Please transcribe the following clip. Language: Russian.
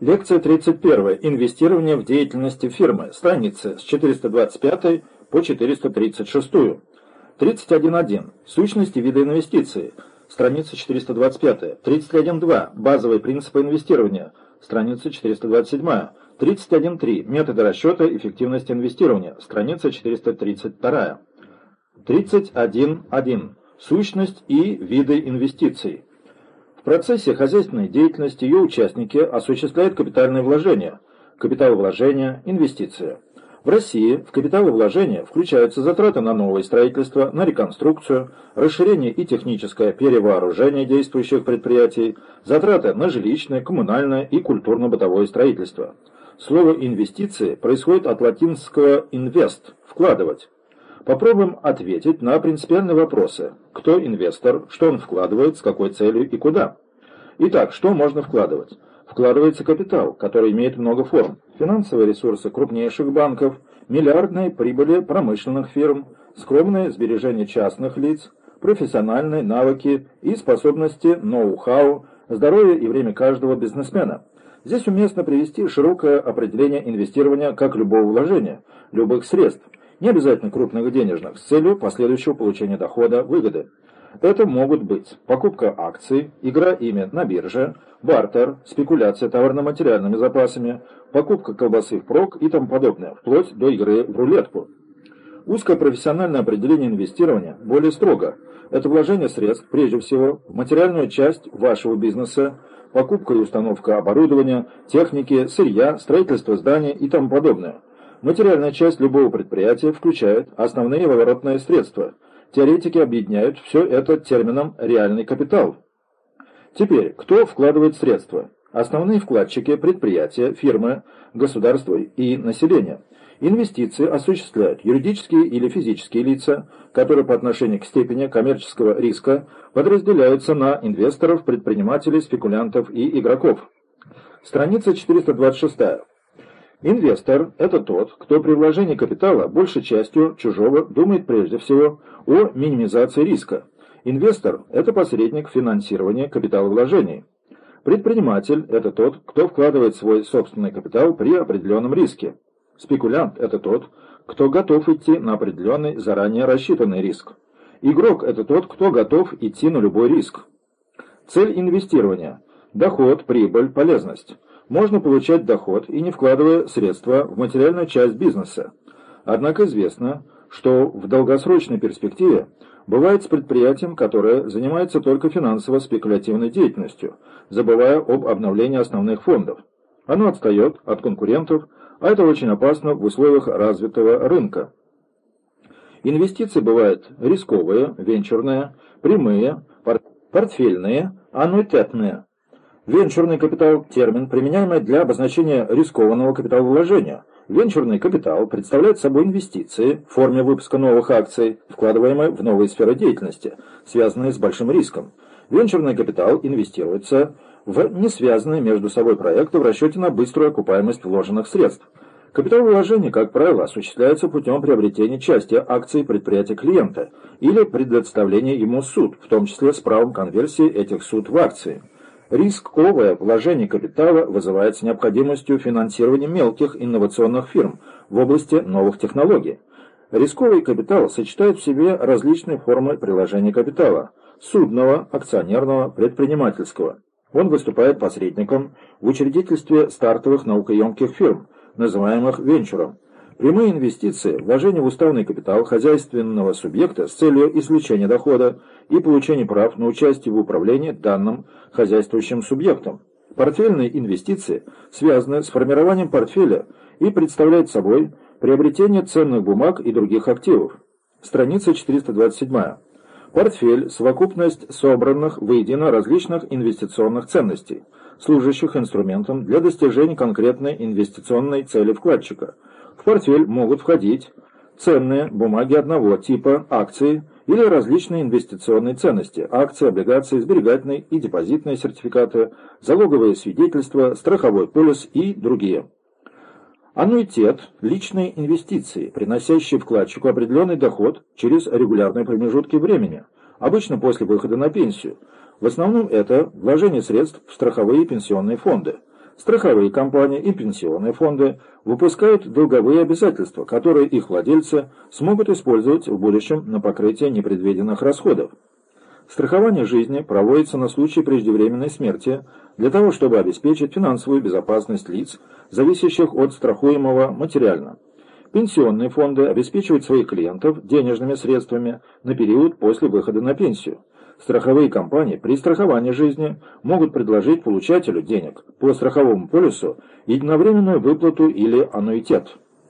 Лекция 31. Инвестирование в деятельности фирмы. Страницы с 425 по 436. 31.1. Сущности вида инвестиций. Страница 425. 31.2. Базовые принципы инвестирования. Страница 427. 31.3. Методы расчета эффективности инвестирования. Страница 432. 31.1. Сущность и виды инвестиций. В процессе хозяйственной деятельности ее участники осуществляют капитальные вложения, капиталовложения, инвестиции. В России в капиталовложения включаются затраты на новое строительство, на реконструкцию, расширение и техническое перевооружение действующих предприятий, затраты на жилищное, коммунальное и культурно-бытовое строительство. Слово «инвестиции» происходит от латинского «invest» – «вкладывать». Попробуем ответить на принципиальные вопросы. Кто инвестор, что он вкладывает, с какой целью и куда? Итак, что можно вкладывать? Вкладывается капитал, который имеет много форм. Финансовые ресурсы крупнейших банков, миллиардные прибыли промышленных фирм, скромные сбережения частных лиц, профессиональные навыки и способности ноу-хау, здоровье и время каждого бизнесмена. Здесь уместно привести широкое определение инвестирования как любого вложения, любых средств, не обязательно крупных денежных, с целью последующего получения дохода, выгоды. Это могут быть покупка акций, игра ими на бирже, бартер, спекуляция товарно-материальными запасами, покупка колбасы впрок и тому подобное, вплоть до игры в рулетку. Узкое профессиональное определение инвестирования более строго. Это вложение средств, прежде всего, в материальную часть вашего бизнеса, покупка и установка оборудования, техники, сырья, строительство зданий и тому подобное. Материальная часть любого предприятия включает основные выворотные средства. Теоретики объединяют все это термином «реальный капитал». Теперь, кто вкладывает средства? Основные вкладчики – предприятия, фирмы, государство и население. Инвестиции осуществляют юридические или физические лица, которые по отношению к степени коммерческого риска подразделяются на инвесторов, предпринимателей, спекулянтов и игроков. Страница 426. Инвестор – это тот, кто при вложении капитала большей частью чужого думает прежде всего о минимизации риска. Инвестор – это посредник финансирования капиталовложений. Предприниматель – это тот, кто вкладывает свой собственный капитал при определенном риске. Спекулянт – это тот, кто готов идти на определенный заранее рассчитанный риск. Игрок – это тот, кто готов идти на любой риск. Цель инвестирования – доход, прибыль, полезность можно получать доход и не вкладывая средства в материальную часть бизнеса. Однако известно, что в долгосрочной перспективе бывает с предприятием, которое занимается только финансово-спекулятивной деятельностью, забывая об обновлении основных фондов. Оно отстает от конкурентов, а это очень опасно в условиях развитого рынка. Инвестиции бывают рисковые, венчурные, прямые, портфельные, аннуитетные. Венчурный капитал – термин, применяемый для обозначения рискованного капиталовложения. Венчурный капитал представляет собой инвестиции в форме выпуска новых акций, вкладываемые в новые сферы деятельности, связанные с большим риском. Венчурный капитал инвестируется в несвязанные между собой проекты в расчете на быструю окупаемость вложенных средств. Капиталовложение, как правило, осуществляется путем приобретения части акций предприятия клиента или предоставления ему суд, в том числе с правом конверсии этих суд в акции. Рисковое вложение капитала вызывается необходимостью финансирования мелких инновационных фирм в области новых технологий. Рисковый капитал сочетает в себе различные формы приложения капитала – судного, акционерного, предпринимательского. Он выступает посредником в учредительстве стартовых наукоемких фирм, называемых венчуром, Прямые инвестиции, вложение в уставный капитал хозяйственного субъекта с целью извлечения дохода и получения прав на участие в управлении данным хозяйствующим субъектом. Портфельные инвестиции связаны с формированием портфеля и представляют собой приобретение ценных бумаг и других активов. Страница 427. Портфель – совокупность собранных воедино различных инвестиционных ценностей, служащих инструментом для достижения конкретной инвестиционной цели вкладчика – в портфель могут входить ценные бумаги одного типа, акции или различные инвестиционные ценности, акции, облигации, сберегательные и депозитные сертификаты, залоговые свидетельства, страховой полис и другие. Аннуитет – личные инвестиции, приносящие вкладчику определенный доход через регулярные промежутки времени, обычно после выхода на пенсию. В основном это вложение средств в страховые пенсионные фонды. Страховые компании и пенсионные фонды выпускают долговые обязательства, которые их владельцы смогут использовать в будущем на покрытие непредвиденных расходов. Страхование жизни проводится на случай преждевременной смерти для того, чтобы обеспечить финансовую безопасность лиц, зависящих от страхуемого материально. Пенсионные фонды обеспечивают своих клиентов денежными средствами на период после выхода на пенсию. Страховые компании при страховании жизни могут предложить получателю денег по страховому полису единовременную выплату или аннуитет.